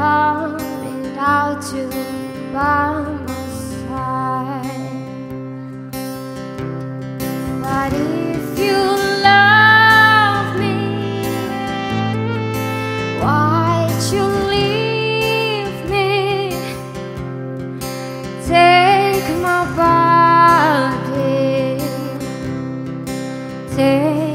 love without you by my side. But if you love me, why'd you leave me? Take my body. Take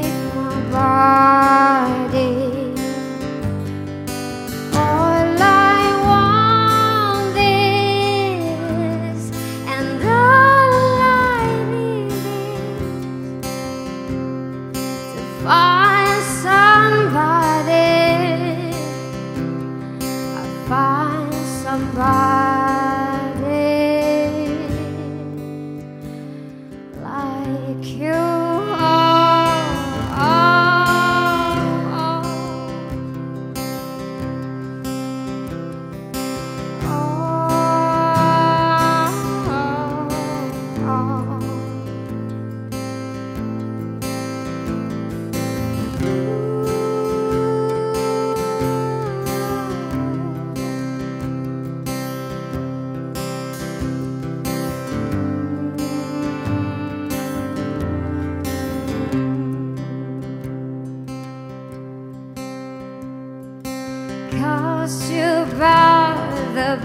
Won't you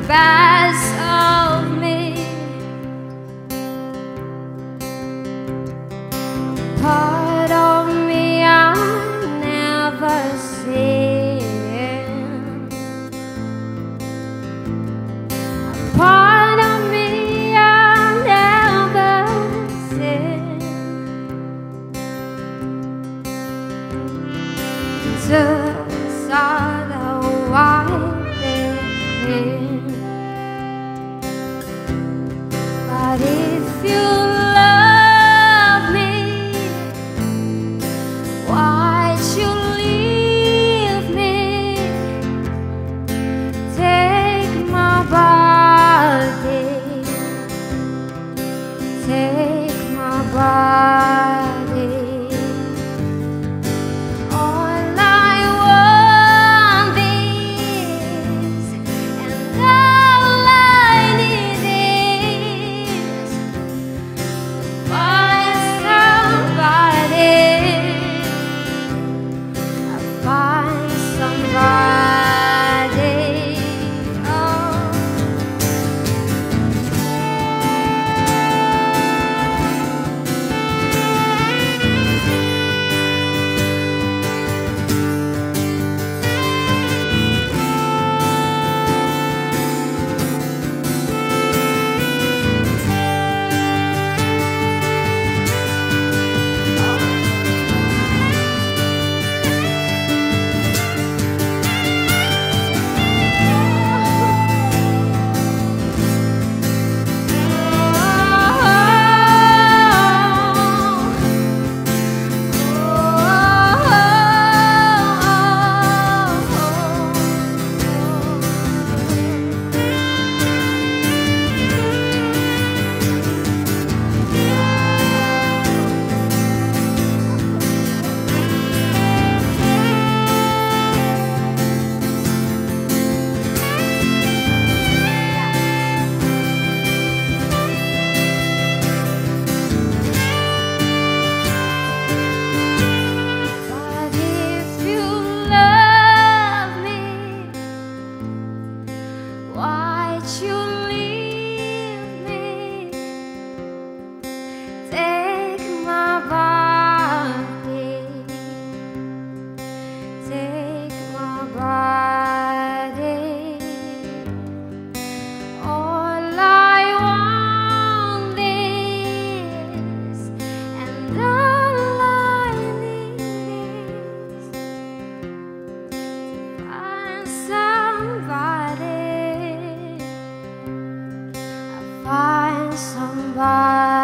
best of me? Paul somebody.